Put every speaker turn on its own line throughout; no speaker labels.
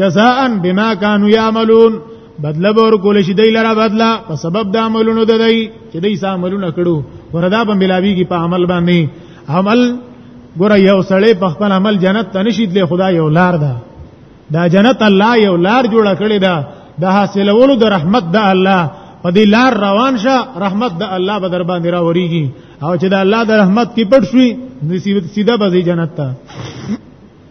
جزاء بما كانوا يعملون بدله به ورکول شي دی لره بدله په سبب د عملونو د دی چې دی سا عملونه کړو وردا په ملاوی کې په عمل باندې عمل ګور یو سړی په خپل عمل جنت ته نشید له خدای یو لار ده دا جنت الله یو لار جوړه کړی ده د حاصلولو د رحمت د الله په دې لار روان شه رحمت د الله به در باندې راوريږي او چې د الله د رحمت کې پټ شوي نصیب سیده به جنت ته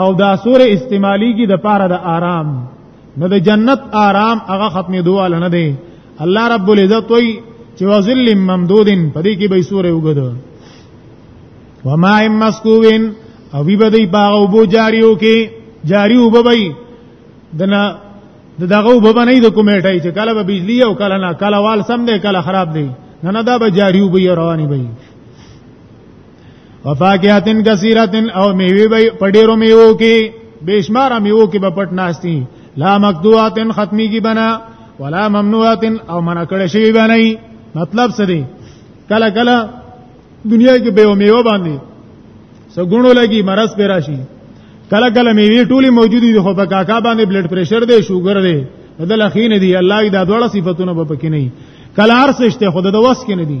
او دا سور استعمالی کی د پاره د آرام نو د جنت آرام هغه ختمې دوه لنه دی الله رب العزت وی چې وزل ممدودن پدې کې به سورې وګدو وما ام مسکوین او وی بدی باغ او بو جاریو کې جاری وبوي دنا د دغه وبنه د کمیټه چې کله به بجلی او کله نه کله وال سم دی کله خراب دی نه نه دا به جاری وبي رواني وي وفاکهاتن کثیرتن او میوه به پډیرو میوه کې بشمار میوه کې به پټ ناشتي لا مقدوعاتن ختمي کی بنا ولا ممنوعاتن او منع کړي شي بنای مطلب څه دی کله کله دنیا کې به میوه باندې سګونو لګي مرض پیرا شي کله کله میوه ټولي موجودي دي خو په کاکا باندې بلډ پريشر دی شوګر دی بدل اخینه دی الله دا ډول صفاتونه به پکې نه کله هر څه شته خود د وس کې نه دي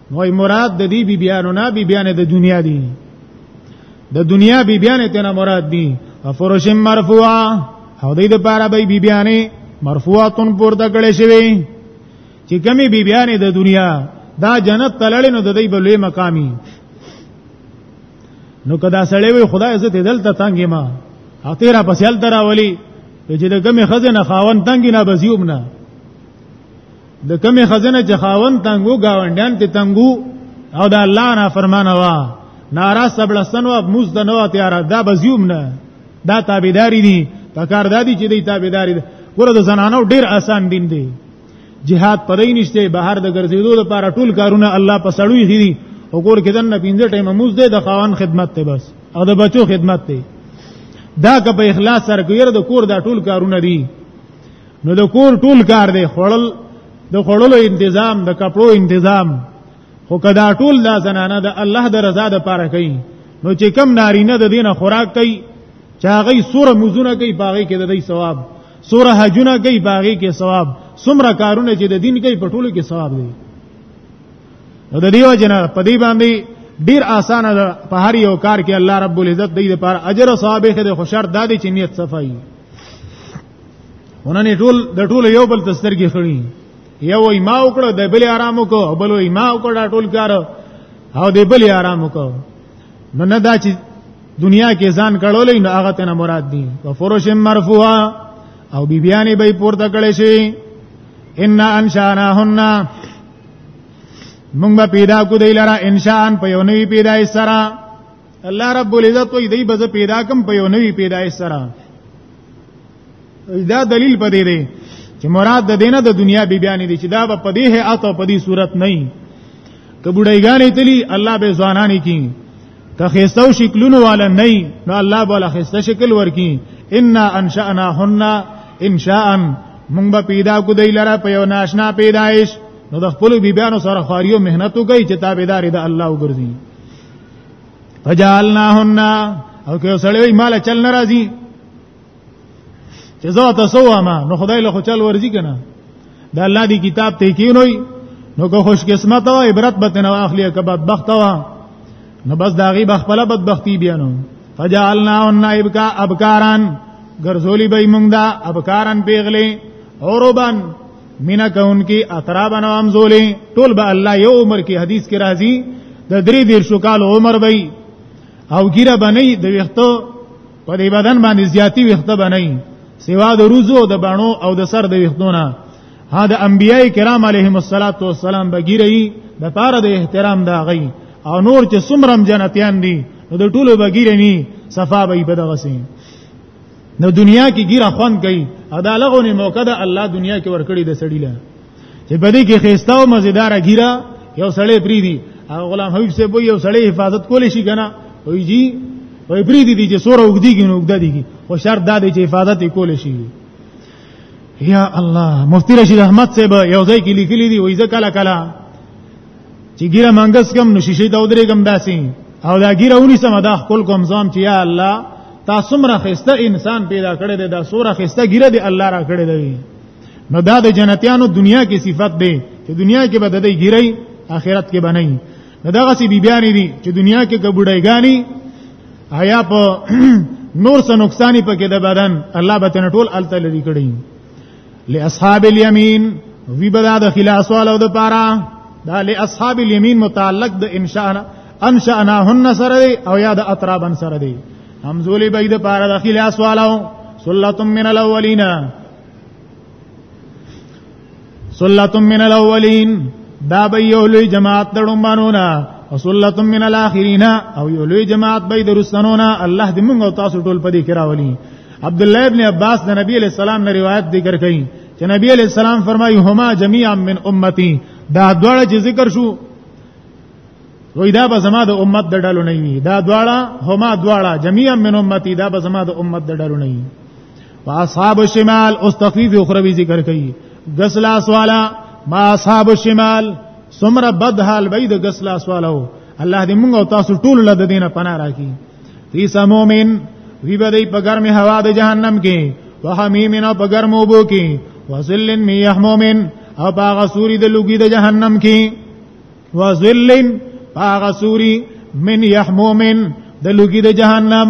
وای مراد د دې بیبیانو نه بیبیان د دنیا دي د دنیا بیبیان ته نه مراد دي افرش مرفوعه او دې د پاره به بیبیانې مرفوعاتن پورته کړې شوی چې کمی بیبیانې د دنیا دا جنت تلړې نو د دې په لوی مقامي نو کدا سړې وي خدای عزت دلته تنګې ما اته را پسېل تراولي چې د کمی خزنه خاون تنګې نه بزیوم نه د کمی خزنه چې خاون تنګو گاونډیان ته تنګو او د الله نه فرمانه وا نارا سبلسن او موز د نو تیار دا بزیوم نه دا تابعداري دي پکار دادی چې دی تابعداري ده ګوره د زنانو ډیر آسان دین دی جهاد پدې نشته بهر د ګرځېدو لپاره ټول کارونه الله په سړوي دي او ګور کې دنه پینځه ټیم موز ده د خاون خدمت ته بس او د بچو خدمت ته دا که په اخلاص سره کویر د کور دا ټول کارونه دي نو د کور ټول کار دی خړل د خړلو تنظیم د کپړو تنظیم خو کدا ټول دا زنانه د الله د رضا د پاره کوي نو چې کم نارینه د دینه خوراک کوي چاغی سوره مزونه کوي باغی کې د دې ثواب سوره حجونه کوي باغی کې ثواب سمره کارونه چې د دین کوي په ټولو کې ثواب دی نو د دیو جنا په دې باندې ډیر اسانه ده په هر یو کار کې الله رب العزت دې لپاره اجر او ثواب یې د خوشر دادی چې نیت صفایي ونني ټول د ټول یو بل تسترګي خړی یو وای ما وکړه د بل آرام وکړه بل وای ما وکړه ټول کار او د بل آرام وکړه نو نه دا چې دنیا کې ځان کړولې نو هغه ته مراد دي و فروش مرفوعه او بیبیانې به پورته کړې شي ان انشانهن موږ به پیدا کو دی لرا انشان په یو نوی پیدای سره الله رب العزت وی دی بز پیدا کم په یو نوی پیدای سره دا دلیل پدې دی چې مراد د دینه د دنیا بی بیان دي چې دا په دې هيئت او په دې صورت نه که بډایګانې تلی الله به ځوانانی کی که خيستو شکلونو والا نه نو الله بوله خيسته شکل ورکی ان انشأنا هن انشاء مونږ به پیدا کو دی لره په یو ناشنا پیدایش نو د خپل بیبیانو سره خاریو مهنت کوي چې تابعداري د الله وګرځي فجعلناهن او که سړی مال چل ناراضي چې زه تاسو ما نو خدای له چل ورځي کنه دا الله دی کتاب ته کینوي نو که خوش قسمت او عبرت به تنو اخلي که بدبخت وا نو بس دا غي بخپله بدبختی بیانو فجعلناهن ابکا ابکاران ګرځولي به مونږ دا ابکاران پیغلي اوروبان مینا کون کی اقراب نو امزولی ټول به الله یو عمر کې حدیث کې راځي د درې دیر شو کال عمر وي او ګیره بنئ د ویختو په دې بدن باندې زیاتی ویخته بنئ سوا د روزو د بڼو او د سر د ویختونه ها د انبیای کرام علیهم الصلاۃ والسلام بګیری د پاره د احترام دا غي او نور چې سمرم جنتیان دي د ټولو بګیری ني صفابه په دغه سین نو دنیا کې ګیره خوان کوي او دا لغونی موقع ده الله دنیا کې ورکړي د سړی له چې په دې کې خيستا او مزیدار ګیره یو سړی پری دی او غلام حبیب سے وو یو سړی حفاظت کولی شي کنه وای جی وای پری دی چې سوره وګدیږي نو وګدیږي خو شرط دا دی چې حفاظت یې کولی شي یا الله مفتی رشید احمد صاحب یو ځای کې لیکلي دي وایي کله کله چې ګیره منګس کم نو شیشه ته ودرېږم داسې او دا ګیره ونی سم دا خپل کوم ځام چې یا الله تا څومره خسته انسان پیدا کړی دی دا سوره خسته ګیره دی الله را کړی دی نو دا د جنتیانو دنیا کې صفت دی چې دنیا کې به د دې ګیري آخرت کې بنئ نو دغه سی بیبیانی دي چې دنیا کې کبډایګانی حیا په نور څه نقصانی پکې د بدن الله به تنه ټول الته لري کړی لاصحاب الیمین وی بدا د خلاص والو د پاره دا لاصحاب الیمین متعلق د انشاء انشأناهن سره دی او یا د اطرابن سره دی همزولی به د پاره د خلاص والو سلتم من الاولین سلۃ من الاولین دا به یو لوی جماعت دړم بانونا او سلۃ من الاخرین او یو لوی جماعت به درستنونا الله دې موږ او تاسو ټول پدې کې راولي عبد الله ابن عباس د نبی علیہ السلام نه روایت ذکر کړي چې نبی علیہ السلام فرمایي هما جميعا من امتی دا دواړه چې ذکر شو وای دا به زما د امت د ډلو نه وي دا دواړه هما دواړه جميعا من امتی دا به زما د امت د ډلو نه وي اصحاب الشمال اوس تخفیف اخروی ذکر کوي غسلا سوالا ما اصحاب الشمال سمره بد حال بيد غسلا سوالو الله دې موږ او تاسو ټول له دینه پناه راکړي فی سمومن وی بدی په ګرم هوا د جهنم کې وحمیم او په ګرم وبو کې وذل می یحمومن او باغ سوری د لوګي د جهنم کې وذل باغ سوری من یحمومن د لوګي د جهنم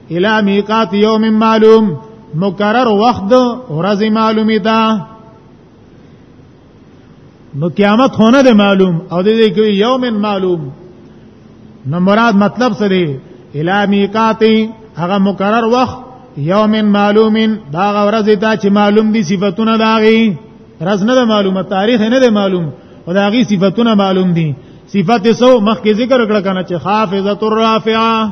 الی میقات یوم معلوم مقرر وخت ورځ معلومی ده نو قیامت هونه ده معلوم او دې کې یوم معلوم نو مراد مطلب څه دی الی میقات هغه مقرر وخت یوم معلوم دا ورځ ته چې معلوم دي صفاتونه داغي رز نه ده معلومه تاریخ نه ده معلوم او داغي صفاتونه معلوم دي صفات سو مخکې ذکر کړ کنه چې حافظه الرافعه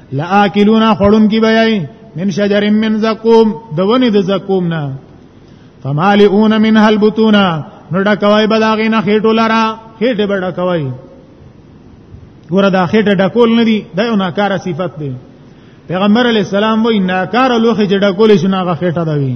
لاکلون خړون کی بیاي من شجر من زقوم دونی د زقوم نه فمالئون منها البطون نو ډکوي بلاغې نه خېټو لرا خېټه به ډکوي ګوره دا خېټه ډکول نه دي دا یو ناکاره صفت دی پیغمبر علی السلام وای ناکاره لوخه چې ډکول شنه غه خېټه دی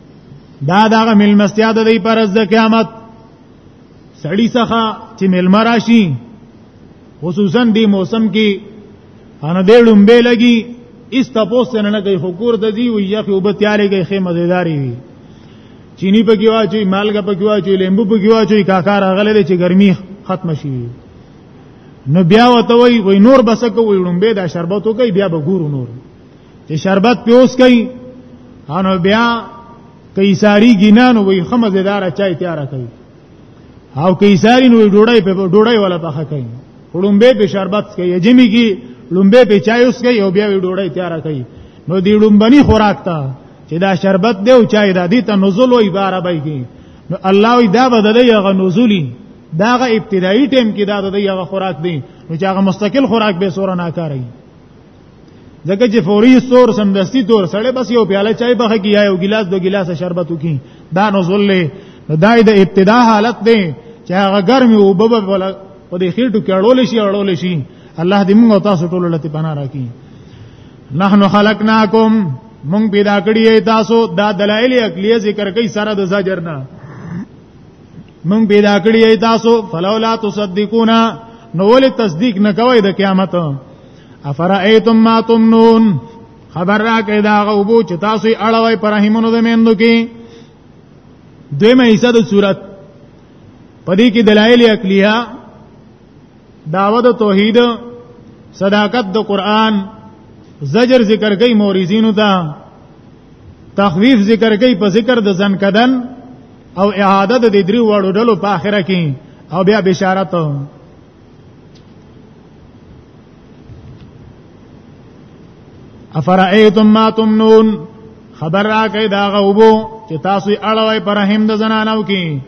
دا دغه ملمستیا د دی پر ورځ د قیامت سړی څخه چې ملمر راشي خصوصا دی موسم کې ان دې لومبه لګي اس تپوس نه نه کوي حکور د دی وي یا خو به تیارې کوي خې مزیداری وي چینی په کې واچي مالګه په کې واچي لیمبو په کې واچي کاکار غلې چې ګرمي ختم شي نو بیا وته وي وي نور بس کوي لومبه دا شربت کوي بیا به ګورو نور چې شربت پیوس کوي انو بیا کئی ساری گینانو وی خمزه دار چای تیار کوي او کئی ساری نو ډوړی په ډوړی ولا پخه کوي لومبه په شربت کوي جمی کی لومبه په چای اوس کوي او بیا ډوړی تیار کوي نو دی لومبني خوراک ته چې دا شربت دی او چای دا دی ته نزول وی بار بای کی نو الله وی دا بدلې هغه نزولی داغه ابتدایي ټیم کې دا د یغه خوراک دی نو چې هغه مستقل خوراک به سور نه کاری ځکه چې فوري سور سمدستي تور سړی بس یو پیاله چای بخه کی یا یو ګلاس دو ګلاس شربت وکي دا نزول له دای د ابتدا حالت دی چې هغه ګرمي او بب ولا په دې خېټو کې اړول شي اړول شي الله دې موږ تاسو ټول لته پناه راکړي نحنو خلقناکم مونږ پیدا کړی تاسو دا دلایل عقلیه ذکر کوي سره د زجر نه مونږ پیدا کړی تاسو فلولا تصدقون نو ول تصدیق نه کوي د قیامت افرایتم ما تمنون خبر را کې دا غوبو چې تاسو یې اړوي پر رحمونو د میندو کې دیمه حصہ د صورت پدې کې دلایل عقلیه دعوت توحید صداقت د قران زجر ذکر کوي مورزینو ته تخویف ذکر کوي په ذکر د ځن کدن او اعاده د دې درې وړو ډلو په اخره کې او بیا بشارت افرایتم ما تمنون خبر را کوي دا غوبو چې تاسو یې اړوي پر رحم د زنانو کې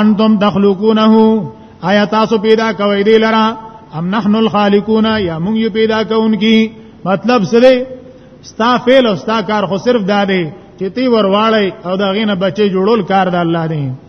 انتم تخلقونه آیا تاسو پیدا کوي دی لرا ام نحن الخالقون یا موږ یې پیدا کوونکی مطلب سره ستا فعل او ستا کار خو صرف دا دی چې تی ورواړی او دا غینه بچي جوړول کار د الله دی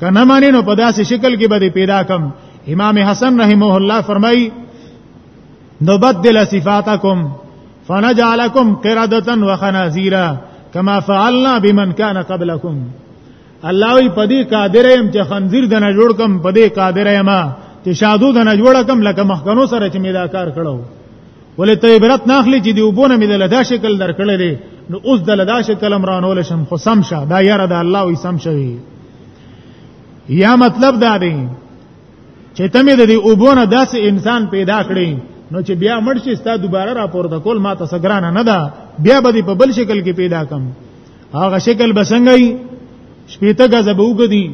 کنه معنی نو په داسې شکل کې به پیدا کم امام حسن رحمه الله فرمایي نبدل صفاتکم فنجعلکم قردتا وخنازیرا کما فعلنا بمن کان قبلکم الله وی پدی قادر ایم چې خنزیر د نه جوړ کم پدی قادر ایم چې شادو د نه جوړ کم لکه مخکنو سره چې میدا کار کړو ولې ته عبرت ناخلی چې دی وبونه مې د لدا شکل درکړل دي نو اوس د لدا شکل امرانول شم خو سم شه دا یاره د الله وی سم شوی یا مطلب دا دی چې تمه د دې اوبونه داسې انسان پیدا کړي نو چې بیا مړ شي ستا دوباره راپورته کول ما ته سګرانه نه ده بیا به په بل شکل کې پیدا کم هغه شکل بسنګي شپېته غزه به وګدي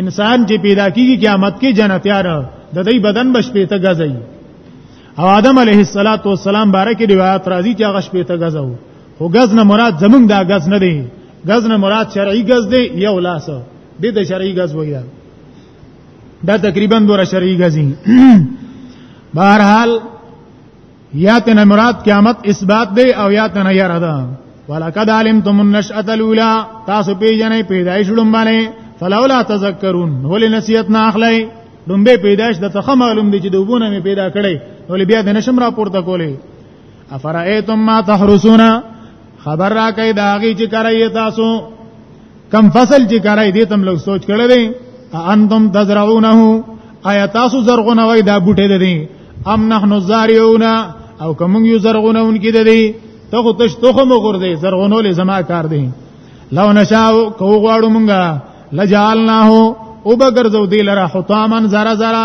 انسان چې پیدا کیږي قیامت کې جنتیار د دې بدن به شپېته غزه وي او آدم علیه الصلاۃ والسلام بارکه روایت راځي چې هغه شپېته غزه وو خو غز نه مراد زمونږ دا غز نه دی غز نه مراد شرعي غز دی یو لاس دې د شرعي غز وایي دا تقریبا دوره شرعي غزي بهر حال یا تن مراد قیامت اثبات دی او یا تن یره ده ولقد علمتم النشأة الاولى تاسو پیژنې پیدایش لومبانه فلولا تذکرون ولې نصیحت نه اخلئ لومبه پیدایش د تخم معلوم دي چې دوبونه می پیدا کړي ولې بیا د نشم را پورته کولې افرایتم ما تحرسون خبر را کوي دا غي چې کوي تاسو کم فصل چې کوي دې تم لوګ سوچ کړی دی انتم تزرعونه آیا تاسو زرغونه وای دا بوټي دي ام نحنو زارعون او کوم یو زرغونه اونکي دي ته خو تش تخم وګرځي زرغونه لې زما کار دي لو نشاو کو غواړو مونږه لجالناه او بغرزو دی لره حطامن زرا زرا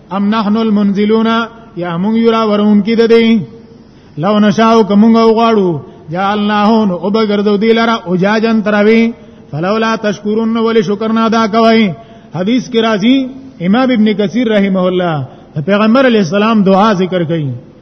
ام نحن المنزلون یا مونږ یو را ورون کې د دې لو نشاو کومه غواړو جعلناه نو وبګردو دی لرا او جاجن تروي فلولا تشکرون ول شکر نه ادا کوي حدیث کې راځي امام ابن کثیر رحمه الله پیغمبر علی السلام دعا ذکر کړي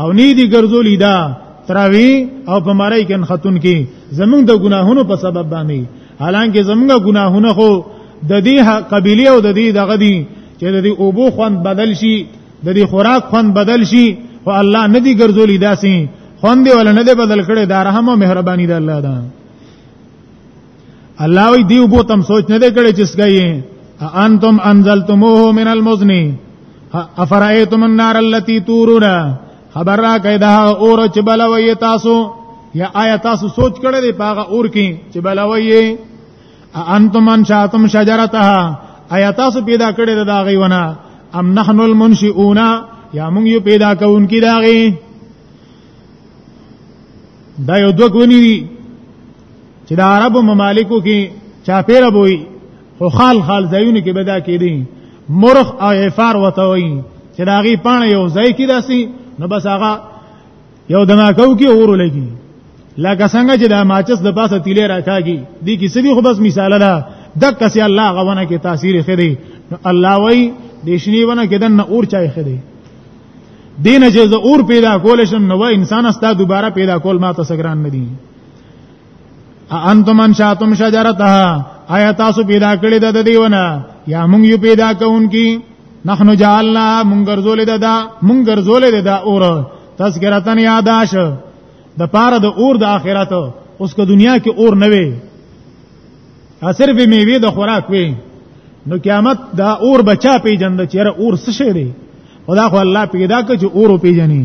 او نی دی ګرځولې دا تراوی او په مړی کې خاتون کې زمونږ د ګناهونو په سبب باندې حالانکه زمونږ ګناهونه خو د دې قبيله او د دې دغه دي چې د دې اوبو خوند بدل شي د دې خوراک خوند بدل شي او الله نه دی ګرځولې داسې خوند ولا نه دی بدل کړي دا رحم او مهرباني د الله ده الله وی دیو بو تم سوچ نه دی کړی چې سګی انتم انزلتموه من المزن افرایتم النار التي تورون خبر را کای دا اور چې بلوي تاسو یا آیا تاسو سوچ کړی دی پاغه اور کې چې بلوي انتم انشاتم شجرتها آیا تاسو پیدا کړی دا غي ونه ام نحن المنشئون یا موږ یو پیدا کوونکی دا غي دا یو دوه کونی دي چې د عربو ممالکو کې چاپیره بوي خو خال خال ځایونه کې بدا کېدی مرخ او عفار وته وي چې دا غي پانه یو ځای کې داسي نو بس هغه یو دماکو کې اور لګي لکه څنګه چې دا ماچس د پاسه تیلې راکاږي دي کې سړي خو بس مثال ده د کسي الله غونه کې تاثیر خېدي الله وای د شنی ونه کې دنه اور چای خېدي دین چې زه اور پیدا کول شم نو انسان استا دوباره پیدا کول ما ته سګران نه دي انتم انشاتم شجرتها آیا تاسو پیدا کړی د دیونه یا مونږ یو پیدا کوونکی نحن جعلنا مونږ ګرځولې ده دا مونږ ګرځولې ده دا اور تذکرتن یاداش د پاره د اور د آخرت اوس که دنیا کې اور نه وي صرف میوه د خوراک وي نو قیامت دا اور بچا پیجن د چیرې اور څه شي دی خدا خو الله پیدا کړ چې اور پیجنې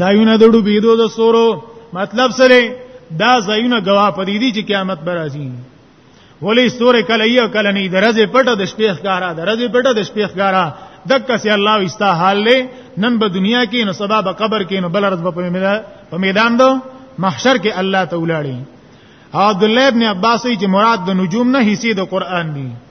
زایونه دړو بيدو د سورو مطلب سره دا زایونه گواه پدې دي چې قیامت به راځي ولې سورې کله یو کله نه درځه پټه د شپې ښکارا درځه پټه د شپې ښکارا دکه سي الله استا حال له نن په دنیا کې نو سبا په قبر کې نو بل رد په میدان دو محشر کې الله تعالی عبد الله ابن عباس چې مراد د نجوم نه حصے د قران دي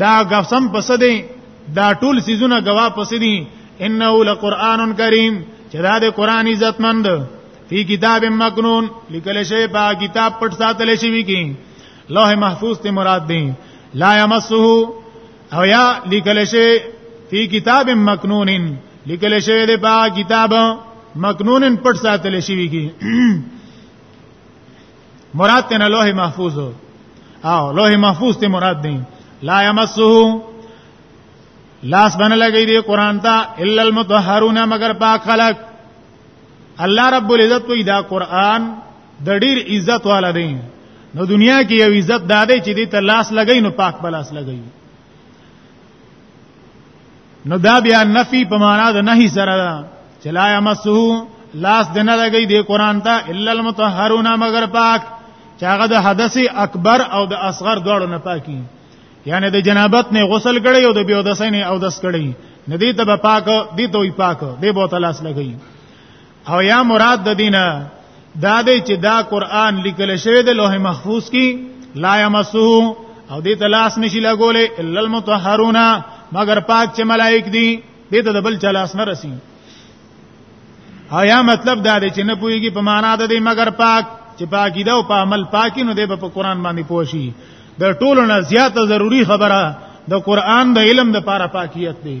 دا قسم پس دی دا ټول سيزونه گوا پس دی انه لقران کریم چې دا د قران عزت مند فی کتاب مکنون لیکل شوی په کتاب پټ ساتل شوی کی لوح محفوظ ته مراد دی لا یمسه او یا لیکل شوی فی کتاب مکنون لیکل شوی دی په کتاب مکنون پټ ساتل شوی کی مراد ته نه لوح محفوظ او لوح محفوظ ته مراد دی لا یمسه لاس باندې لګی دی قران ته الا المطهرون مگر پاک خلق الله رب العزت وی دا قران د ډیر عزت والا دی نو دنیا کې یو عزت دادې چې دې ته لاس لګی نو پاک بلاس لګی نو دا بیا نفي په معنا د نهي سره ده چې لا يمسه لاس د نه لګي د قران ته الا المطهرون مگر پاک چې هغه د حدث اکبر او د اصغر دواړو نه پاکي یعنی د جنابت نه غسل کړي او د بیا د سینې او دس کړي ندی ته پاک دی ته پاک دی بوتل اس لګي او یا مراد د دینه دا دی چې دا قران لیکل شوی د لوح محفوظ کې لا یمسو او دې تلاش نشي لګولې الا المطهرون مگر پاک چې ملائک دي دې ته د بل چلاس نه رسی او یا مطلب دا دی چې نه پويږي په معنا د دې مگر پاک چې پاکی دا او په عمل پاکی نو دې په قران باندې پوښي د ټولو نه زیاته ضروری خبره د قران د علم د پاره پاکیت دی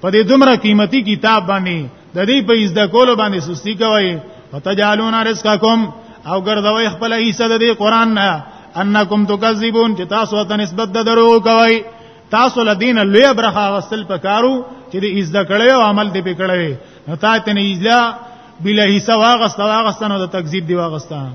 په دې دومره قیمتي کتاب باندې د دې په ایز د کول باندې سستی کوي وتجالون رزقکم او ګرځوي خپل حصہ د دې قران نه انکم تکذبون چې تاسو ته نسبت د درو کوي تاسو لدین لوی برخه واستل پکارو چې دې ایز د کړي او عمل دې پکړي نو تاسو ته نه ایزلا بلا حصہ واغستا واغستانو د تکذیب دی واغستانو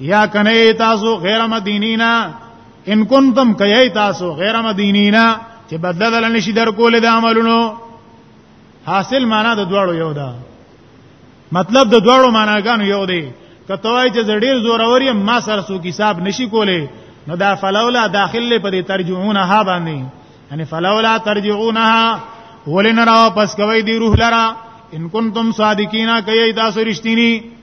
یا کنه تاسو غیر مدینینا ان کنتم کای تاسو غیر مدینینا چې بدل نشي در کول د عملونو حاصل معنا د دواړو یو ده مطلب د دواړو معناګانو یو دی کتوای چې ډیر زوروري ما سره سو حساب نشي کوله نو دا فلولا داخله په دې ترجمهونه ها باندې یعنی فلولا ترجعونها ولن را پس کوي دی روح لرا ان کنتم صادقینا کوي تاسو رښتینی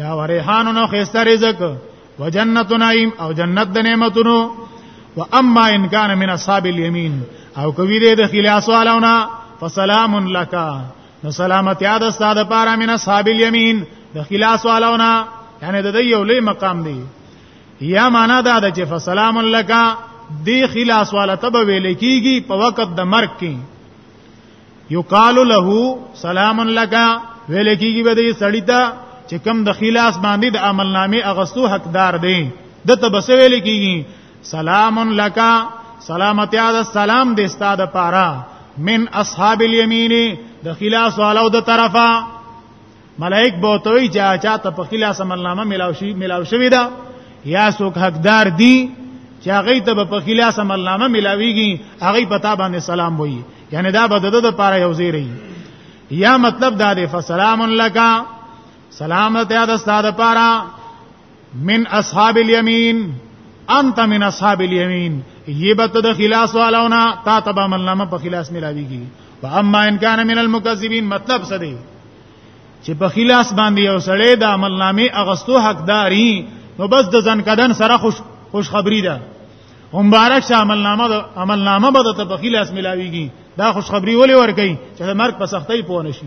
یا وريحان نو خسته رزق وجنت نعیم او جنت د نعمتونو و اما ان کان من اصحاب اليمين او کوي دې د خلاص والونا فسلام لك نو سلامتی د استاد پارا من اصحاب اليمين د خلاص والونا یعنی د دې یو لوی مقام دی یا معنا دا ده چې فسلام لك دی خلاص والا تب ویل کیږي په وخت د مرګ کې یقال له سلام لك ویل کیږي به دې سړی ته چې کم د خلاص باندې د عمل نامې اغستو حقدار دی د تبس ویل کیږي سلام لك سلامتی د سلام دې ستاده پاره من اصحاب اليمين د خلاص والو د طرفه ملائک به ته وی چې چا ته په خلا سملنامه ملاو شي ملاو شوی دا یا څوک حقدار دی چې هغه ته په خلا سملنامه ملاویږي هغه پتا باندې سلام وایي یعنی دا به د د پاره یو زی رہی یا مطلب دا دی فسلام لک سلامت یاد استاد پاره من اصحاب اليمين انت من اصحاب اليمين يبت د خلاص والاونا تا تبا من لما په خلاص ملاويږي واما ان كان من المكذبين مطلب څه دی چې په خلاص باندې یو سړی د عمل نامې اغستو حقداري نو بس د ځن کدن سره خوش خوش خبری ده مبارک شه عمل نامه د عمل نامه به د تبخیل اس ملاویږي دا خوش خبری ولې ور کوي چې د مرګ په سختۍ پوه نشي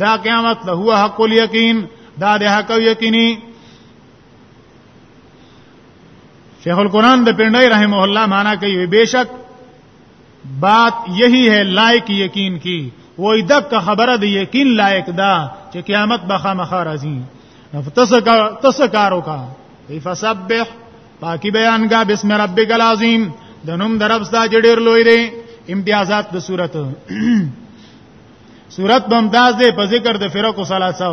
دا قیامت له هو حق الیقین دا د حق یقینی شیخ القران د پندای رحم الله معنا کوي بیشک بات یہی ہے لائق یقین کی وای دک خبره د یقین لایق ده چې قیامت به خامخا راځي تسکا تسکارو کا فسبح پاکی بیان کا بسم ربک العظیم د نوم درب ستا جډیر لوی دی امتیازات د صورت صورت ممتاز دی په ذکر د فرق او ثلاثه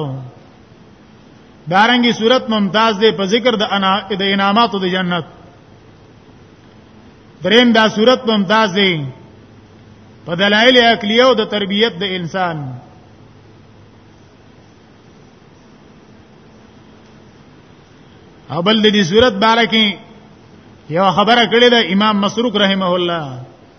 دارنګي صورت ممتاز دی په ذکر د انا د انعامات د جنت دریم دا صورت ممتاز دی په دلایل عقلیه او د تربیت د انسان اول د دې صورت بارکه یو خبره کړې ده امام مسروق رحمه الله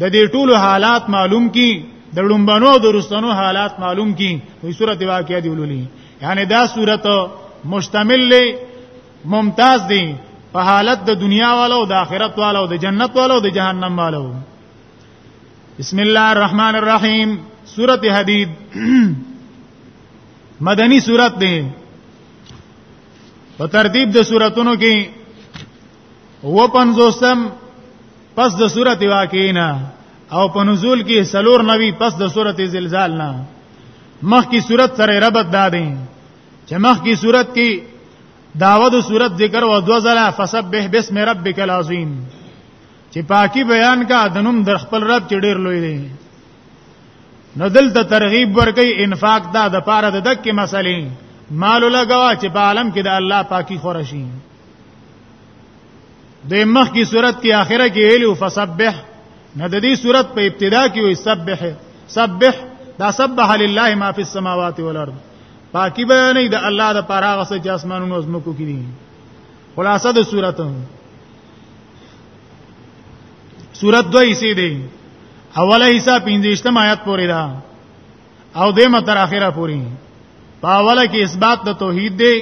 د دې ټولو حالات معلوم کی د لومبنو درستنو حالات معلوم کی په صورت واقعیا دی ولولي یعنی دا صورت مشتمل له ممتاز دی په حالت د دنیا والو د آخرت والو د جنت والو د جهنم والو بسم الله الرحمن الرحیم سورت حدید مدنی سورت دی په ترتیب د سوراتونو کې و پنځوسم پس د سورته واقعینا او په نزول کې سلور نوي پس د سورته زلزال نه مخکې سورته سره ربط دادې چې مخکې سورته کې داوه د سورته ذکر او دو زله فسبح بسم ربک العظیم چې پاکي بیان کا دنوم در خپل رب چې ډیر لوی دی نو دلته ترغیب ورکي انفاق دا د پاره د دک مسلې مال لګوا چې په عالم کې د الله پاکي خورشي د مخ کی صورت کې آخره کې ویلو فسبح نه د دې صورت په ابتدا کې وي سبح سبح دا سبح لله ما فی السماوات والارض پاکی بیانې د الله د پاره غسه چې اسمانونو او زمکو کې دي خلاصه د صورت صورت دوه حصے دي اوله حصہ 15 آیات پورې ده او دیمه تر اخره پوری پاوله کې اثبات د توحید دی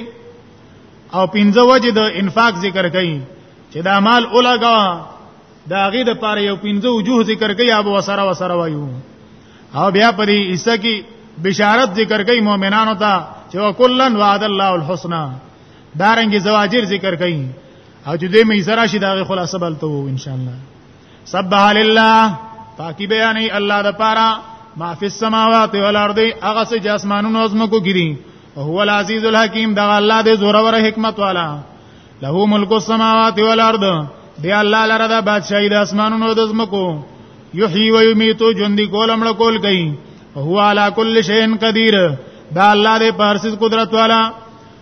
او پنځه وجه د انفاق ذکر کړي چې دا مال اولاګه دا غي د پاره یو پنځه وجوه ذکر کړي ابو وسره وسره وایو او بیا پرې عیسی کې بشارت ذکر کړي مؤمنانو ته چې وکلن وعد الله الحسنا دارنګي زواجر ذکر کړي او چې دې مې سره شي دا خلاصه بلته وو ان شاء الله سبح لله پاکی بیانې الله د پاره ما فی السماوات والارض هغه څه چې اسمانونو او زمکو کې دي هو العزیز الحکیم دا الله دې زوره ور حکمت والا له ملک السماوات والارض دی الله لره دا بادشاہي د اسمانونو او د زمکو یحیی و یمیت ژوندۍ کول امړ کول کوي هو علی کل شیء قدیر دا الله دې پارسیز قدرت والا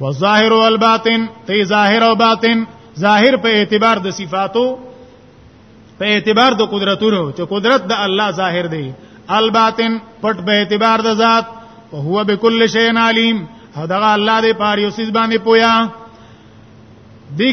والظاهر والباطن ته ظاهر او باطن ظاهر په اعتبار د صفاتو په اعتبار د قدرتونو چې قدرت د الله ظاهر دی الباطن پټ په اعتبار د ذات او هو بكل شيء عليم هدغه الله دې پاره یو سیس باندې پویا دی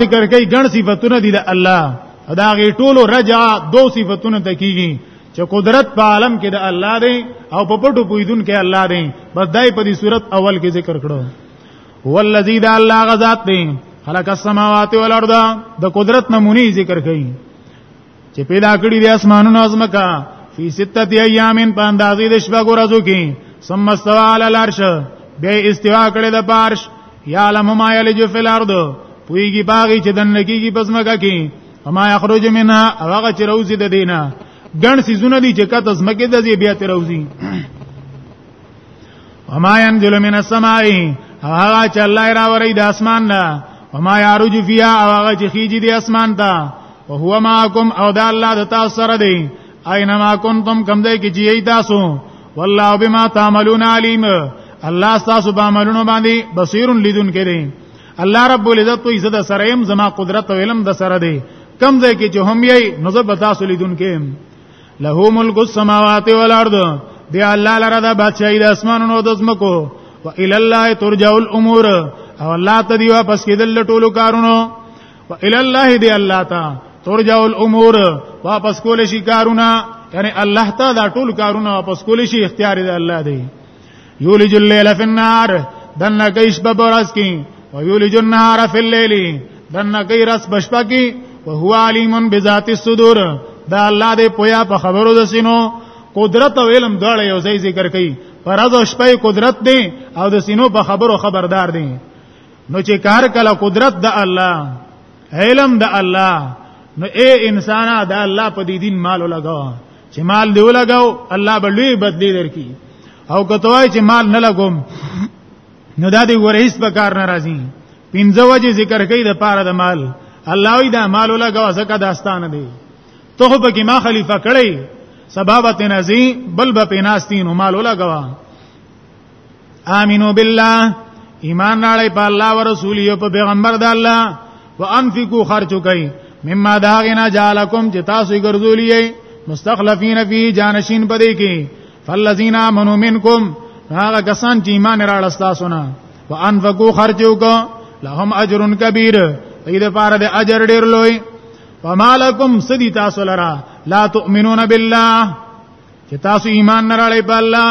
ذکر کوي ګڼ صفاتونه دي د الله دا غي ټولو رجع دو صفاتونه تکیږي چې قدرت په عالم کې د الله دی او په پټو پویدون کې الله دی بس دای په دې صورت اول کې ذکر کړو والذي دا الله غذات دی خلق السماوات والارض د قدرت نمونی ذکر کړي چې پیدا کړی دی اسمانونو ازمکا فی ستت ایامین په اندازې د شپږ ورځو کې ثم استوى علی العرش به استوا کړی د پارش یا علم ما یلج فی الارض پویږي باغی چې دنه کیږي پزماګه کې اما یخرج منها هغه چې روزي د دینه ګڼ سيزونه دي چې کته زمکه د دې بیا تروزي وما ينزل من السماء هغه چې الله را وري د اسمان نه وما يعرج فيها هغه چې خيجي د اسمان ته او هو معكم او دا الله د تاسو سره دی اينما كنتم کوم ځای کې جي تاسو والله بما تعملون عليم الله تاسو به عملونه باندې بصير لیدون کړي الله رب العزت په عزت سره هم زما قدرت او علم د سره دی کم ځای کې چې هم یې نو زه به تاسو لیدون کې له ملک السماوات والارض دی الله لره د بادشاہي د اسمانونو د زمکو و الى الله ترجع الامور او الله ته دی واپس کېدل ټولو کارونو و الى الله دی الله ته ترجع الامور واپس کول شي کارونه یعنی الله ته دا ټول کارونه واپس کول شي اختیار دی الله دی یولج الليل فی النهار دنه کیش په ورځ کې او یولج النهار فی الليل دنه کی رس بشپا کې او هو علیم بذات الصدور دا الله دې پویا په خبرو د سینو قدرت او علم دواړه یو ځای ذکر کړي پرځ او شپې قدرت دی او د سینو په خبرو خبردار دی نو چې کار کله قدرت د الله علم د الله نو اے انسانا د الله په دې دین مال لګاوه چې مال دی ولګاو الله به لوی بدلی درکې او کتوای چې مال نه لګوم نو دا دی ور هیڅ په کار ناراضي پنځه وجه ذکر کوي د پاره د مال الله وی دا مال لګاو زکه داستان دی ته په کې ما خلیفہ کړی سبابت نزی بل به پیناستین مال لګاو امنو بالله ایمان راړی په الله او رسول یو په پیغمبر د الله وانفقوا خرچو کوي مما داغنا جعلکم چې تاسو یې ګرځولې مستخلفین فی جانشین پدې کې فالذین آمنوا منکم هغه کسان چې ایمان راړل تاسو نه وانفقوا خرچو کو لهم اجر کبیر دې لپاره د اجر ډیر لوی ومالکم سدی تاسو لرا لا تؤمنون بالله چې تاسو ایمان نه راړی په الله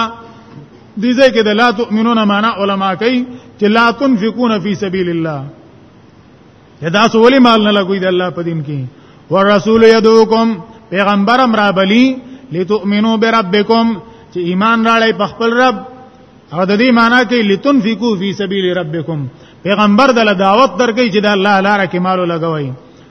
دې ځکه د لا تؤمنون معنا علما کوي چې لا تنفقون فی سبیل الله یا تاسو ولی مال نه لګوي د الله په دین کې والرسول يدعوکم پیغمبر امر بلی لتؤمنو بربکم چې ایمان راړی په خپل رب او د دې معنی کې لتنفقو فی سبیل ربکم پیغمبر دله دعوت درکې چې د الله لپاره کې مال لګوي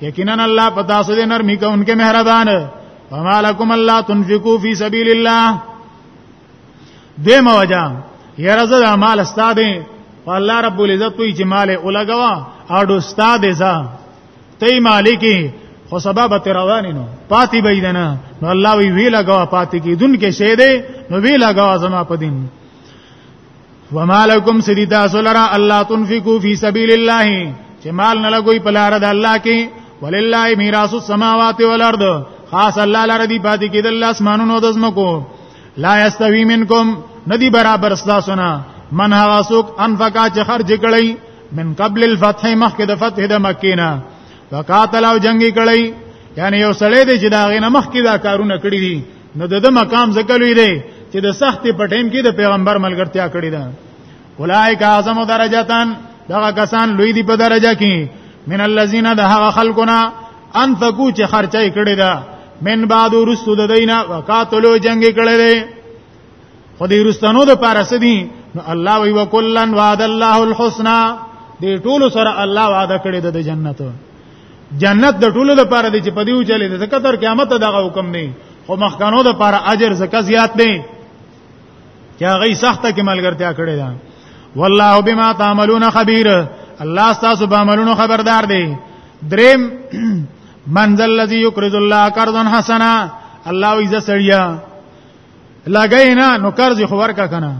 یقینا الله پتا سو دې نرمي کوونکې مهربان وما لكم الله تنفقوا في سبيل الله دې موجا یرزه د مال استاد الله رب العزت وی چې مال اولګوا اډ استاد ځا ته مالکی خو سبب تر روان نو پاتې بيدنه نو الله وی وی لګوا پاتې کی دن کې شه دې نو وی لګوا زما په دین وما لكم سديدا سولرا الله تنفقوا في سبيل الله چې مال نه لګوي په لار د الله کې ولله میراث السماوات والارض خاص الله لاره دی پاتې کېدل الله اسمانونو د زمکو لا یستوی منکم ندی برابر تاسو نه من هغه څوک انفقا چې خرج کړي من قبل الفتح مخکې د فتح د مکې نه وقاتل او جنگي کړي یعنی یو سړی دی چې دا غینه مخکې دا کارونه کړی دي نو د مقام ذکر لوی دی چې د سختي په ټیم کې د پیغمبر ملګرتیا کړې ده اولائک اعظم درجاتن دغه کسان لوی دی په درجه کې من الذين ده هغه خلقنا انفقو چې خرچه کړې ده من بعد رسو د دینا وقاتلو جنگ کړې ده خو دې رستنو د پارس دي نو الله وی وکلن وعد الله الحسنا دې ټول سره الله وعده کړې ده د جنت جنت د ټولو لپاره دی چې په دې وچلې د کتر قیامت دغه حکم نه خو مخکانو د لپاره اجر زکه زیات دی چې هغه سخته کې ملګرتیا کړې ده والله بما تعملون خبير الله تاسو به عملونو خبردار دی دریم منزل الذي يقرض الله قرضا حسنا الله عز سړیا لګینا نو قرض خو ورکا کنه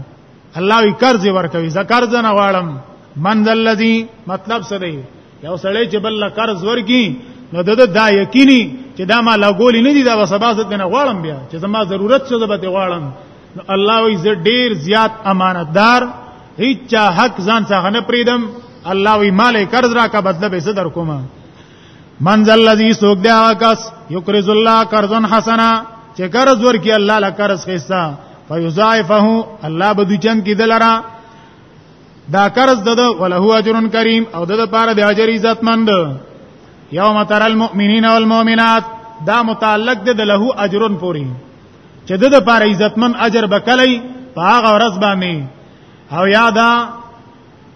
الله وی قرض ورکوي زه قرض نه غواړم من ذا الذي مطلب څه دی یو سړی چې بل قرض ورکی نو د دا یقیني چې دا ما لګولې نه دي دا سبا زت نه غواړم بیا چې زما ضرورت څه زبت غواړم نو الله وی زه ډیر زیات امانتدار هیڅ حق ځان څخه نه پریدم الله وی مال قرض را کا بدله به زه در کومه من ذل الذي سوق دی هغه کس یقرض الله قرضا حسنا چې قرض ورکی الله له قرض خستا فیضاعفه الله به دچن کی دلرا دا قرض دد وله اجر کریم او دد پاره د اجر عزت مند یوم تر المؤمنین والمؤمنات دا متعلق د له اجر پوری چې دد پاره عزت مند اجر بکلی په هغه ورځ باندې او یادا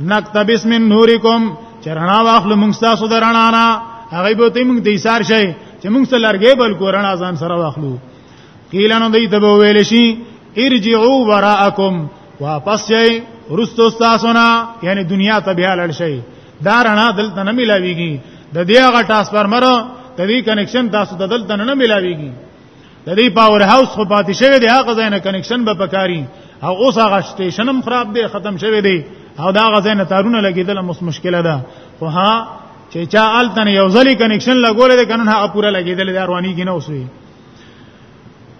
نقتبس من نورکم چرنا واخلو موږ تاسو درنا نه هغه به ته موږ د ایثار شي چې موږ سره لرګې بل کورنا ځان سره واخلو قیل نو دی ته ویل شي ارجعوا وراءکم واپس شي رستو تاسو نه یعنی دنیا ته بیا لړ شي دا رڼا دلته نه ملاويږي د دې هغه ټرانسفارمر د دې کنکشن تاسو ته دلته نه ملاويږي د دې پاور هاوس خو پاتې شوی دی هغه ځای نه کنکشن به پکاري او اوس هغه سټیشن هم خراب دی ختم شوی دی او دا هغه ځای نه تارونه لګیدل مو مشکله ده خو ها چې چا التن یو ځلې کنکشن لګولې ده کنه هغه پوره لګیدل دا رواني کې نه اوسوي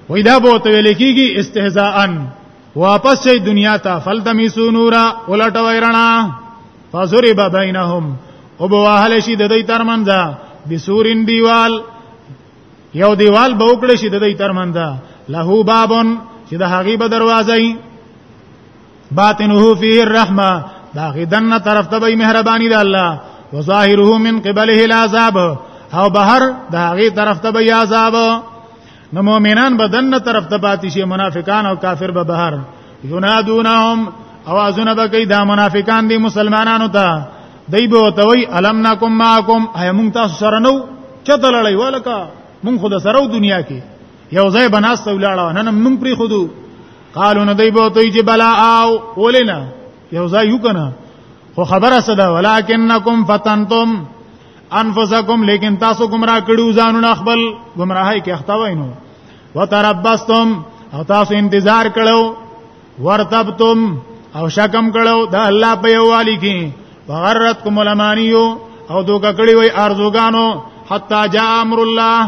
وای دا به ته ویل کیږي استهزاءن واپس شي دنیا ته فلتمیسو نورا ولټوي رڼا فزرب بینهم او بواهل شي د دې ترمنځ بسورین دیوال یو دیوال به وکړي شي د دې ترمنځ له بابن چې د هغه به دروازه ای باطنه فيه الرحمه دا غدن طرف ته به مهرباني ده الله وظاهره من قبله العذاب او بهر د هغه طرف ته به عذاب نو مؤمنان بدن طرف ته پاتې شي منافقان او کافر به بهر ینادونهم اوازونه به کوي دا منافقان دي مسلمانانو ته دای به توي الم نکم معکم اي مونږ تاسو سره نو چته لړی ولکا مونږ خود سره دنیا کې یو ځای بناست ولاړو نن مونږ پری خودو قالو نه دای به توي چې بلا او ولنا یو ځای یو کنه خو خبره صدا ولکنکم فتنتم انفسکم لیکن تاسو گمراه کړو ځانونه خپل گمراهی کې اختوینو وتربستم او تاسو انتظار کړو ورتبتم او شکم کړو د الله په یووالي کې وغرتکم الامانیو او دوکه کړی وای ارزوګانو حتا جاء امر الله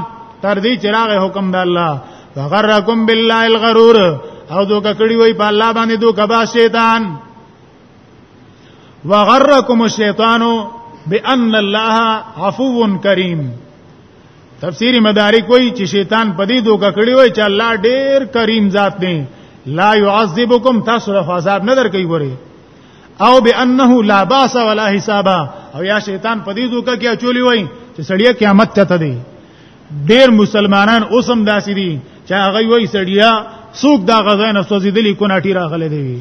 تر دې چراغ حکم د الله وغرکم بالله الغرور او دوکه کړی وای په الله باندې دوکه با شیطان وغرکم الشیطان بان الله عفو کریم تفسیری مدارک وایي چې شیطان په دې دوکه کړی وای چې الله ډیر کریم ذات دی لا يعذبكم تاسو له عذاب نه درکې وره او بانه لا باس ولا حساب او یا شیطان په دې دوکه کې اچولی وای چې سړی قیامت چته دی ډیر مسلمانان اوسم داسې دي چې هغه وایي سړیا څوک دا غزا نه سوځیدلی کوناټی راغله دی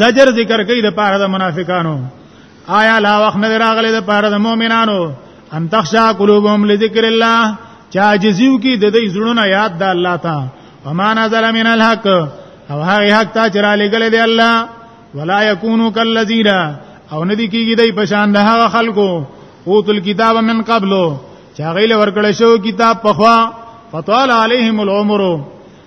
زجر ذکر کوي د پاره د منافقانو آیا لا وخت نه راغلی د پاره د مؤمنانو ان تخشا قلوبهم لذکر الله چا جزیو کی د دې زړونه یاد د الله تا وما نزل من الحق او هغه حق تا چې را لګل دی الله ولا یکونو کالذین او ندی کیږي دای پشان د هغه خلکو او تل کتاب من قبلو چا غیله ورکړې شو کتاب پخوا فطال علیهم العمر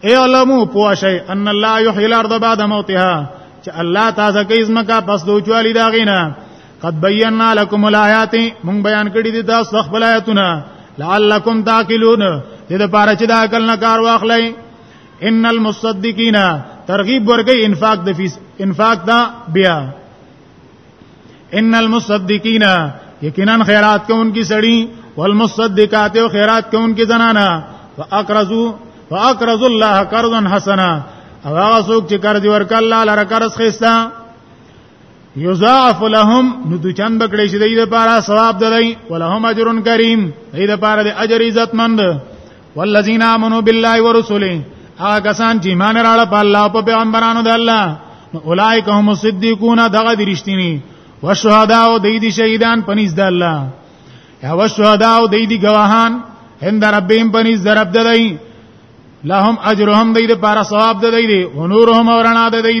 اے علمو پوښی ان الله یحیی الارض بعد موتها چې الله تازه کوي زمکا پس دوچوالی دا غینا قد بینا لكم الایات مون بیان کړی دي تاسو خپل آیاتونه لعلکم تاکلون دې لپاره چې دا عقل نه کار واخلئ ان المصدقین ترغیب ورګي انفاق د فیس انفاق دا بیا ان المصدقین یقینا خیرات کوونکی سړی والمصدقات او خیرات کوونکی زنانا واقرضوا واقرضوا الله قرضا حسنا او هغه څوک چې قرض ورک الله لره قرض خستا یضاعف لهم نو د چند بکړې شي د لپاره ثواب دلای ولهم اجر کریم د لپاره د اجر عزت مند والذین آمنوا بالله ورسله هغه کسان چې ایمان راړه په الله او په پیغمبرانو د الله اولایک هم صدیقون دغه د رښتینی او شهدا او د دې شهیدان پنځ د الله او شهدا او د دې گواهان هند ربهم پنځ د رب دای لهم اجرهم د دې لپاره ثواب د دې او نورهم ورنا د دې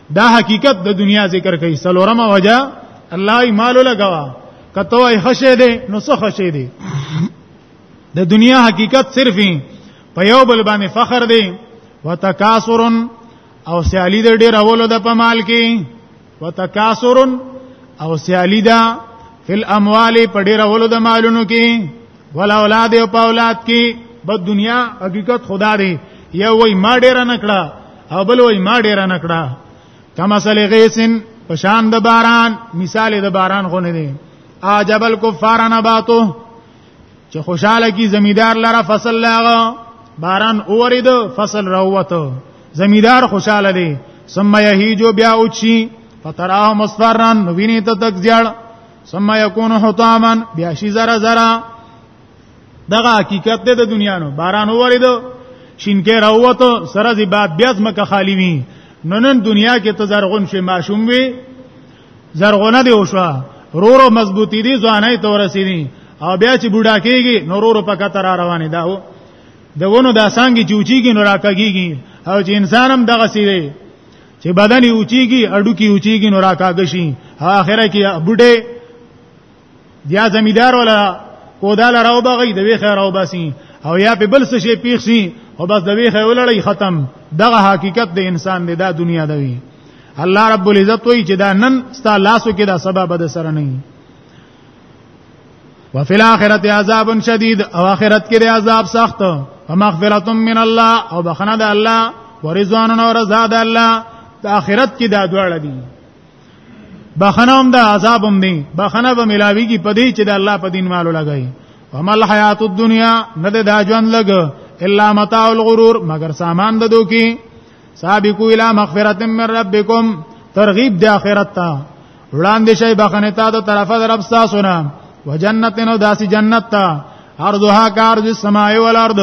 دا حقیقت د دنیا ذکر کوي سلورم وجه الله یې مال لګوا کته وای خشه دې نو څه خشه دې د دنیا حقیقت صرف په یو بل باندې فخر دی وتکاسر او سیالی د ډیر اولو د په مال کې وتکاسر او سیالی دا فل اموال په ډیر اولو د مالونو کې ولا اولاد او په اولاد کې بد دنیا حقیقت خدا دی یو وای ما ډیر نه کړه او بل وای ما ډیر نه کړه کما سلی غیسن پشان د باران مثال د باران غونه دی عجب الکفار نباتو چې خوشاله کی زمیدار لره فصل لاغه باران اورید فصل راوته زمیدار خوشاله دی ثم یهیجو بیا اوچی فتراه مصفرن نو ویني ته تک زیړ ثم یکون حطاما بیا شی زرا زرا دغه حقیقت دی د دنیا نو باران وورید شینکې راوته سره دی باد بیا ځمکه خالی وی نو نن دنیا کې ته زرغون شې ماشوم وی زرغونه دی وشو رورو مضبوطی دی ځوانای ته ورسېدی او بیا چې بوډا کېږي نو رورو په کتر روانې دا و د ونو دا څنګه چې اوچیږي نو راکاږي او چې انسان هم دغه سی دی چې بدن یې اوچیږي اډو کې اوچیږي نو راکاږي شي اخره کې بوډه بیا زمیدار ولا کودال راو بغي د ویخه راو باسي او یا په بل څه شي پیښ سي او بس د ویخه ولړی ختم دغه حقیقت د انسان دی دا دنیا دی الله رب العزت وی چې دا نن ستا لاسو کې دا سبب د سره نه وفي الاخره عذاب شدید او اخرت کې عذاب سخت ومغفرة من الله او بخنه د الله ورزوان او رضا د الله د اخرت کې دا دواړه دي بخنه هم د عذاب هم دی بخنه به ملاویږي په دې چې د الله په دین مالو لګای ومل حیات الدنیا نه د ژوند لګ الا متاع الغرور مگر سامان د دوکي سابقو الی مغفرت من ربکم ترغیب د اخرت ته وړاندې شي بخنه ته د طرفه در رب تاسو نه وجنت نو داسي جنت ته ارضها کار د سماي ول ارض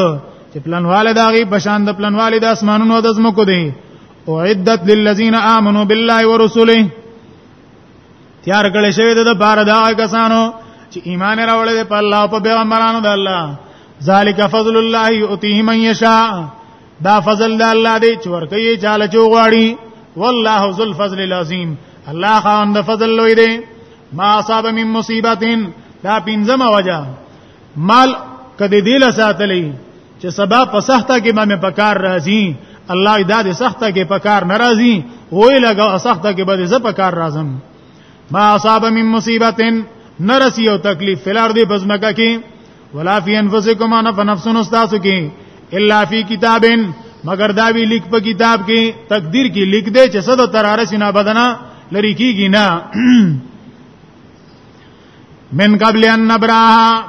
چې پلانواله داغي بشان د پلانواله د اسمانونو د زمکو دی اعدت للذین آمنوا بالله ورسله تیار کړی شوی د بار دا کسانو چې ایمان راوړل په الله او په پیغمبرانو د الله ذالک فضل الله یؤتیه من یشاء دا فضل د الله دی چې ورکوي چاله چوغاړي والله ذو الفضل العظیم الله خواند فضل لوی دی ما اصاب من مصیبتین دا پنځمه وجه مال کدی دی له ساتلې چې سبا په سخته کې باندې پکار راځي الله دا د سخته کې پکار ناراضي وې لګا سخته کې به زه پکار راځم ما اصاب من مصیبتن نرسی او تکلیف فلار دی بزمکه کې ولا فی انفسکم انا فنفسن استاسو کې الا فی کتابن مگر دا وی لیک په کتاب کې تقدیر کې لیک دی چې صد تر ارسینا بدنا لری کیږي نه من قبل ان نبراها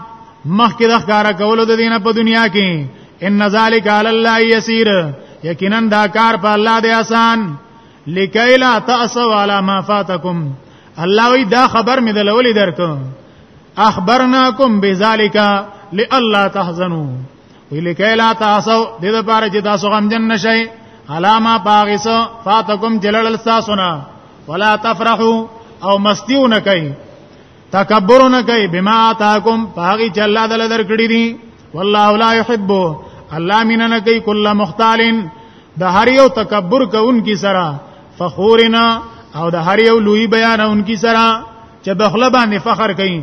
مخکې د ښکارا کولو د دینه په دنیا کې ان ذالک علی الله یسیر یقینا دا کار په الله دی آسان لکای لا تاسو علی ما فاتکم الله وی دا خبر مې دلولې درکو اخبرناکم بذالک لالا تحزنوا ولیکای لا تاسو د دې لپاره چې تاسو غم جن نشئ علامه باغس فاتکم جلل تاسونا ولا تفرحوا او مستیو نه کوي تکبر نه کوي بما تاکم باغی چې الله دل درکړي دي والله لا يحب الله مين نه کوي کله مختالین د هر یو تکبر کوونکی سره فخورنا او د هر یو لوی بیانونکی سره چې بخله باندې فخر کوي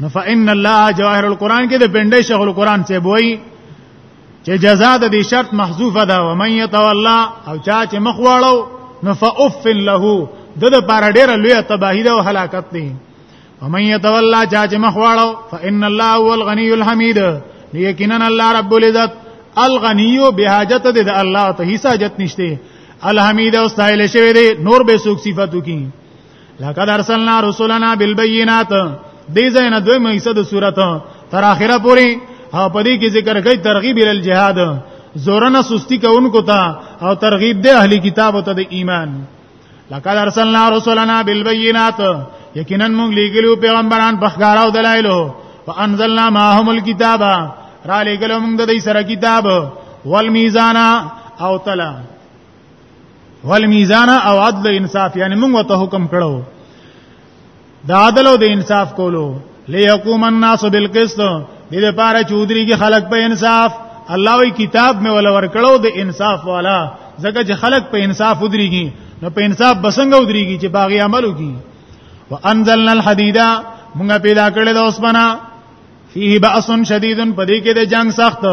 نو فإن الله جواهر القرآن کې د پنده شیخ القرآن څه بوئی چې جزاء د دې شرط محذوفه ده ومن يتولى او چا چې مخ واړو نو فأف له د د پاره ډیر لوی تباہی ده او هلاکت دی ومن يتولى چا چې مخ واړو فإن الله هو الغني الحميد یقینا الله رب العزت الغنی بهاجت د الله ته هیڅ حاجت نشته الحمید او استایل شوی دی نور به سوک صفاتو کی لقد ارسلنا رسلنا بالبينات دې زنه دوی مېسه د صورت تر اخره پوری او پدې کې ذکر کوي ترغیب ال جهاد زورنه سستی کوونکو ته او ترغیب د اهلی کتاب ته د ایمان لقد ارسلنا رسلنا بالبينات یقینا موږ لګلو پیغمبران په ښکارا او دلایلو فانزلنا معهم الكتاب را لګلو موږ د دې سره کتاب والميزان او تلا والمیزان او عدل انصاف یعنی موږ ته حکم کړو د عدل او د انصاف کولو ليقوم الناس بالقسط دې لپاره چودري کې خلق په انصاف الله وی کتاب مې ولا ورکړو د انصاف والا ځکه چې خلق په انصاف ودريږي نو په انصاف بسنګ ودريږي چې باغی عملو کی وانزلنا الحديدا موږ پیدا کړل د اوسپنا فيه باس شدید پدې کې د جنگ سخت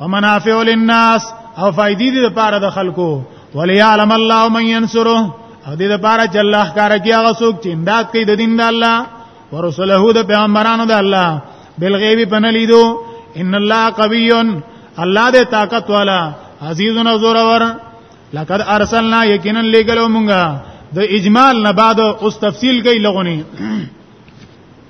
او منافع للناس او فائدې دي لپاره د خلکو وليعلم الله من ينصره او دې لپاره چې الله کار کوي هغه څوک چې امداد کوي د دین د الله ورسله د پیغمبرانو د الله بالغیب پنلیدو ان الله قوی الله دې طاقت والا عزیز او زورور لقد ارسلنا یقینا لګلو مونږه د اجمال نه بعد اوس تفصیل کوي لغونی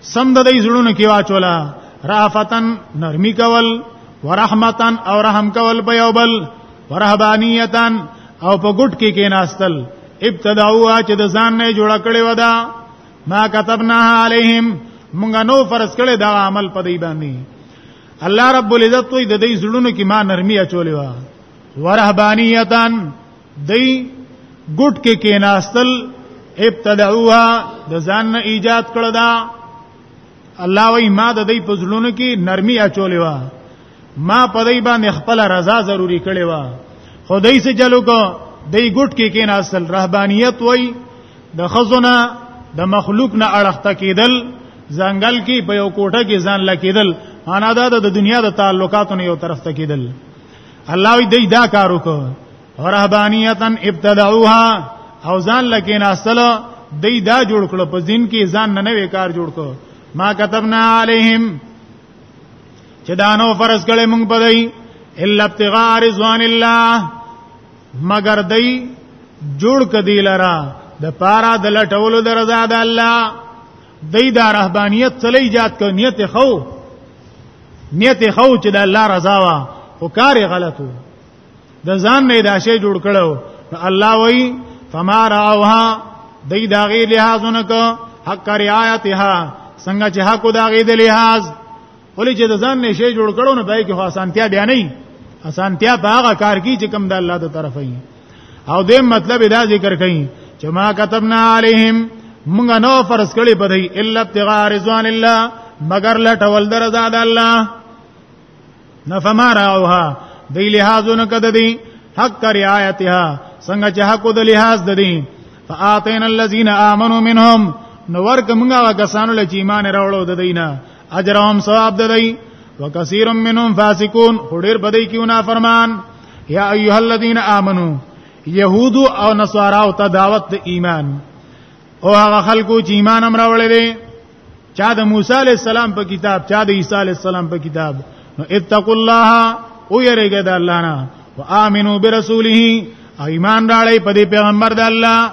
سم د دې زړونو کې واچولا رافتن نرمی کول ورحمتن او رحم کول په یو بل ورهبانیتن او په ګټ کې کې ناستل ابتداوا چې د ځان نه جوړ کړي ودا ما كتبنا عليهم مونږ نو فرض کړي دا عمل په دی باندې الله رب العزت وي د دې زړونو کې ما نرمي اچولې و ورهبانیتن دی ګډ کې کیناستل ابتدعوها د ځان نه ایجاد کړه دا الله وای ما د دې پزړونو کې نرمي اچولې و ما په دې باندې خپل رضا ضروری کړې و خدای سي چلو کو دې ګټ کې کې ناسل رهبانيت وای د خزونه د مخلوق نه اړخته کېدل ځنګل کې په یو کوټه کې ځان لکېدل انا دا د دنیا د تعلقاتو نه یو طرف ته کېدل الله وی دی دا کار وکړو ورهبانیتن ابتدعوها او ځان لکه ناستل دی دا جوړ کړو په دین کې ځان نه نوې کار جوړ کړو ما كتبنا عليهم چې دا نو فرض کړي مونږ په دی الا ابتغاء رضوان الله مگر دی جوړ کدی لرا د پارا د لټولو درزاد الله دای دا رهبانیت څلې ایجاد کړ نیت خو نیت خو چې د الله رضا وا او کار غلطو د ځان نه دا شی جوړ کړو الله وای فما راوها دای دا غي لحاظونه کو حق رعایتها څنګه چې حق دا غي د لحاظ ولې چې د ځان نه شی جوړ کړو نه پای کې خو اسانتیا بیا نه اسانتیا په هغه کار کې چې کوم د الله د طرفه وي او دې مطلب دا ذکر کړي چې ما كتبنا عليهم موږ نو فرض کړی په دې الا ابتغاء رضوان الله مگر لټول درزا د الله نفما راوها دی لحاظونه کده دی حق رعایتها څنګه چې حق د لحاظ د دین فآتینا الذین آمنوا منهم نو ورک موږ هغه کسانو لچ ایمان راوړو د دینه اجرهم ثواب ددی وکثیر منهم فاسقون خډیر بدی کیو نا فرمان یا ایها الذین آمنو یهود او نصارا او ته دعوت د ایمان او هغه خلکو چې ایمان امر وړل دي چا د موسی علی السلام په کتاب چا د عیسی علی السلام په کتاب نو اتقوا الله او یریګه د الله نه وامنو برسوله ایمان راړی په دې پیغمبر د الله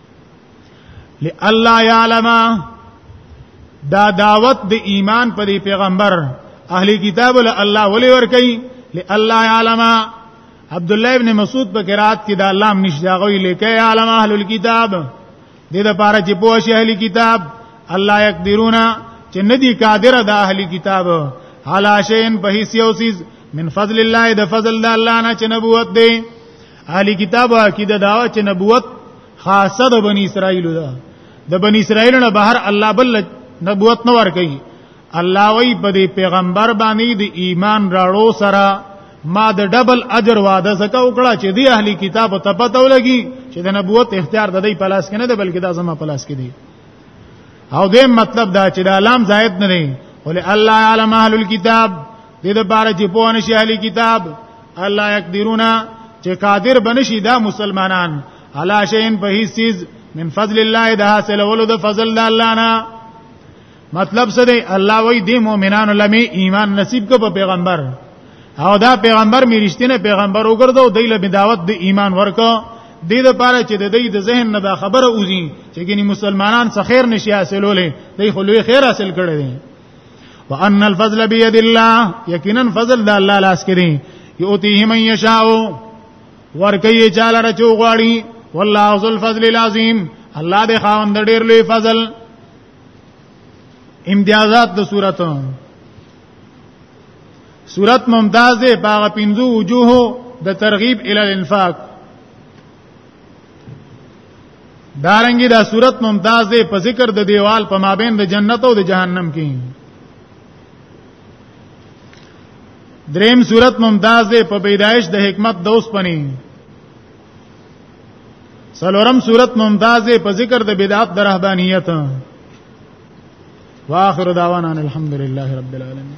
لالا يعلم دا دعوت د ایمان پر پیغمبر اهل کتاب له الله ولي ور کوي لالا يعلم عبد الله ابن مسعود په قرات کې دا لام نشدا غوي لیکه عالم اهل الكتاب د دې لپاره چې په شی اهل کتاب الله يقدرون چې ندي قادر د اهل کتاب حالا شین په هیڅ یو سیز من فضل الله د فضل د الله نه چې نبوت دی اهلی کتاب عقیده دا چې نبوت خاصه د بنی اسرائیل ده د بنی اسرائیل نه بهر الله بل نبوت نه ور کوي الله وی په دې پیغمبر باندې د ایمان راړو سره ما د ډبل اجر وعده زکه وکړه چې دی اهلی کتاب ته پته ولګي چې د نبوت اختیار د دې پلاس کې نه دی بلکې د زما پلاس کې دی او دې مطلب دا چې د علام زائد نه دی ولې الله علم اهل الكتاب دې لپاره چې په نشي اهلي کتاب الله يقدرون چې قادر بنشي دا مسلمانان علا شین په هیڅ چیز من فضل الله ده حاصل ولود فضل د الله نه مطلب څه دی الله وای دی مؤمنانو لمه ایمان نصیب کو په پیغمبر او دا پیغمبر می رښتینه پیغمبر وګرځاو دی له دعوت د ایمان ورکو د دې لپاره چې د دې د ذهن نه دا خبره اوزي چې ګني مسلمانان څخه خیر نشي حاصلولې دای خو لوی خیر حاصل کړي وان الفضل بيد الله یقینا فضل د الله لاس کې دی یوتیه من یشاء ورکه چاله رچو غواړي والله ذو الفضل العظیم الله دې خاوند ډیر لوی فضل امتیازات د صورت صورت ممتاز ده باغ پنځو وجوه د ترغیب ال الانفاق دارنګي دا صورت ممتاز دی په ذکر د دیوال په مابین د جنت او د جهنم کې دریم صورت ممتاز دی په پیدایش د حکمت د اوس پنی سلورم صورت ممتاز دی په ذکر د بدعت د رهبانیت واخر دعوانا الحمدلله رب العالمین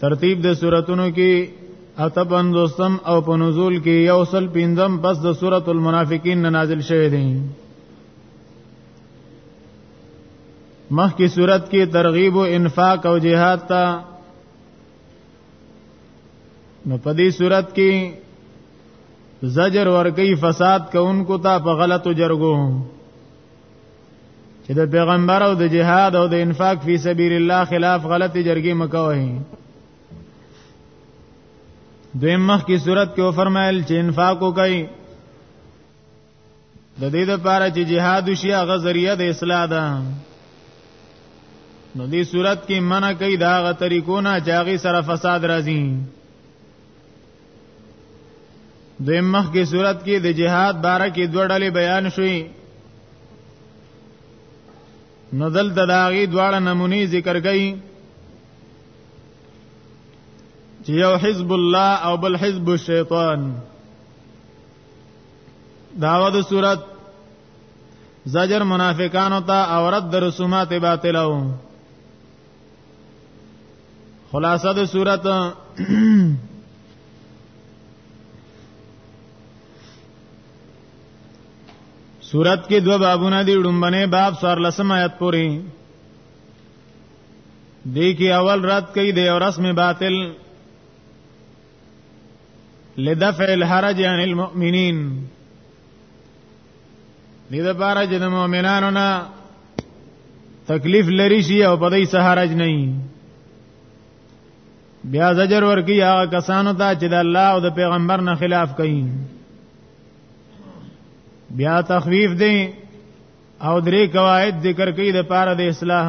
ترتیب د سوراتونو کې اته پنځوسم او په نزول کې یو سل پنځم پس د سورۃ المنافقین نه نازل شوی دی مخکې صورت کې ترغیب او انفاق او جهاد ته نو په دې صورت کې زجر ورکی فساد کوونکو ته په غلطو جرګو چې د پیغمبر او د جهاد او د انفاق فی سبیل الله خلاف غلطی جرګې مکوئ دویم مخ کی صورت کې فرمایل چې انفاق وکړي د دې لپاره چې جهاد شي هغه ذریعہ د اصلاح ده نو دې صورت کې منع کوي دا غ طریقو نه چاغي سره فساد راځي د مخ کې صورت کې د جهاد باره کې دوه ډلې بیان شوې نو دلته د هغې دواړه نمونې ذکر کړي چې یو حزب الله او بل حزب الشیطان داوه د صورت زجر منافقانو ته او رد رسومات باطلو خلاصه د صورت صورت کې دو بابونه دي ډومبنه باب سر لسم آیت پوری دی کې اول رات کوي د یو رسم باطل لدفع الحرج عن المؤمنین دې د بارا جن مؤمنانو نه تکلیف لري شي او په دې سهارج نه بیا زجر ورکی هغه کسانو ته چې د الله او د پیغمبر نه خلاف کوي بیا تخفیف دی او درې قواعد ذکر کوي د پاره د اصلاح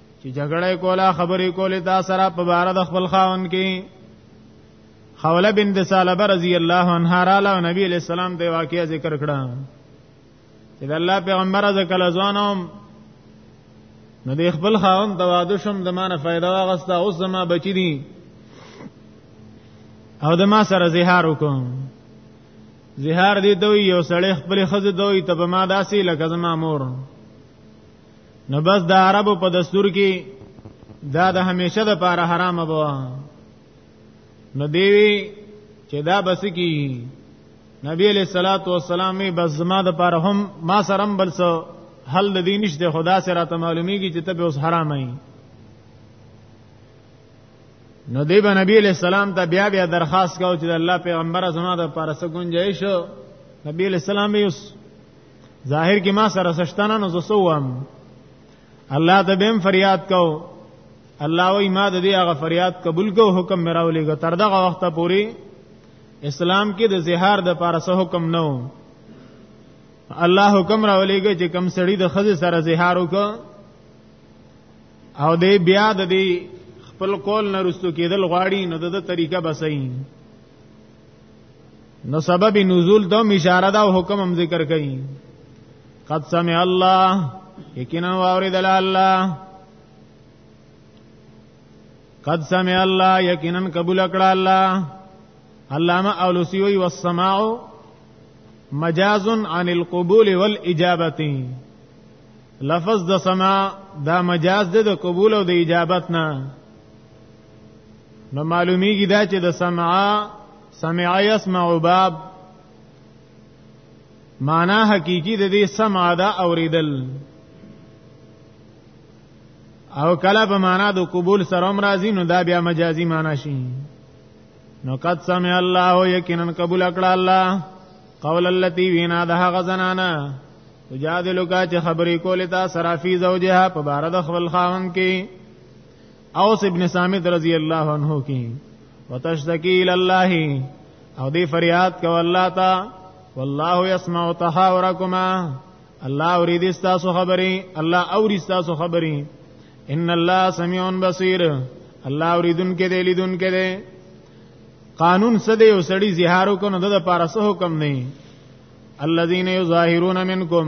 چې جګړه کوله خبرې کولې تا سره په بار د خپل خاون کې خوله بنت سالبه رضی الله عنها را له نبی علیہ السلام د واقعې ذکر کړه چې د الله پیغمبر ذکر ځوانم نو د خپل خاون د واده شم د مانه فائدہ واغستا اوس زما بچی دي او د ما سره زهار وکم زهار دی دوی یو سړی خپل خزه دوی ته په ما داسي لکه زما مور نو بس د عربو په دستور کې دا د همیشه د پاره حرام بو نو دیوی چې دا بس کی نبی علیہ الصلات والسلام می بس زما د پاره هم ما سرم بل سو حل د دین نشته خدا سره ته معلومیږي چې ته به اوس حرام ای نو دی به نبی علیہ السلام ته بیا بیا درخواست کاو چې الله پیغمبر زما د پاره سګونځای شو نبی علیہ السلام یې ظاهر کې ما سره سشتنه نو زسوم الله ته بهم فریاد کو الله وی ما د دې هغه فریاد قبول کو حکم مراولې غ تر دغه وخته پوری اسلام کې د زهار د پاره سه حکم نو الله حکم راولې غ چې کم سړی د خزه سره زهار وک او دې بیا د دې خپل کول نه رستو کېدل غواړي نو د طریقه بسې نو سبب نزول ته اشاره دا حکم هم ذکر کړي قد سمع الله یقینا واورید الله قد سمع الله یقینا قبول کړه الله علامه اولسی وی والسماع مجاز عن القبول والاجابه لفظ د سما دا مجاز ده د قبول او د اجابت نه نو معلومیږي دا چې د سمعا سمع يسمع باب معنا حقيقي د دې سمع دا اوریدل او کله په معنا د قبول سره مرضی نو دا بیا مجازي معنا شي نو قد سمع الله یقینا قبول کړه الله قول التي وینا ده غزنانا تجادلو کا چې خبرې کولې تا سرافي زوجها په بار د خپل خاون کې اوس ابن سامد رضی الله عنه کی وتشتکی الى الله او دی فریاد کو الله تا والله يسمع تحاوركما الله اورید تاسو خبرې الله اورید تاسو خبرې ان الله سميع بصير الله اوریدن کې دی لیدن کې دی قانون څه دی وسړي زهارو کو نه د لپاره څه حکم نه الذين يظاهرون منكم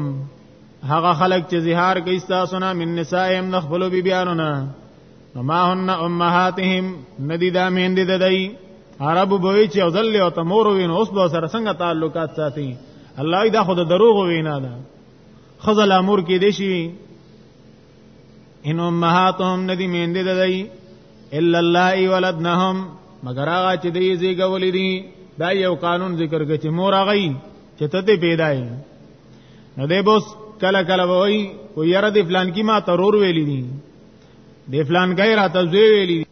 هغه خلک چې زهار کوي تاسو نه من نسائهم نخبلو بی بیانو نه ما هن امهاتهم ندی دا مهند د دای عرب بوي چې ځل او تمور وین اوس به سره څنګه تعلقات ساتي الله دا خود دروغ وینا ده خزل امور کې دي شي ان امهاتهم ندی مهند د دای الا الله ولدنهم مگر هغه چې دې زیګولې دي دا یو قانون ذکر کوي چې مور هغه چې ته دې پیدا یې نو دی بوس کله کله وای و یره د فلان کی ما ترور ویلی دي د فلان کای را ته زوی ویلی دي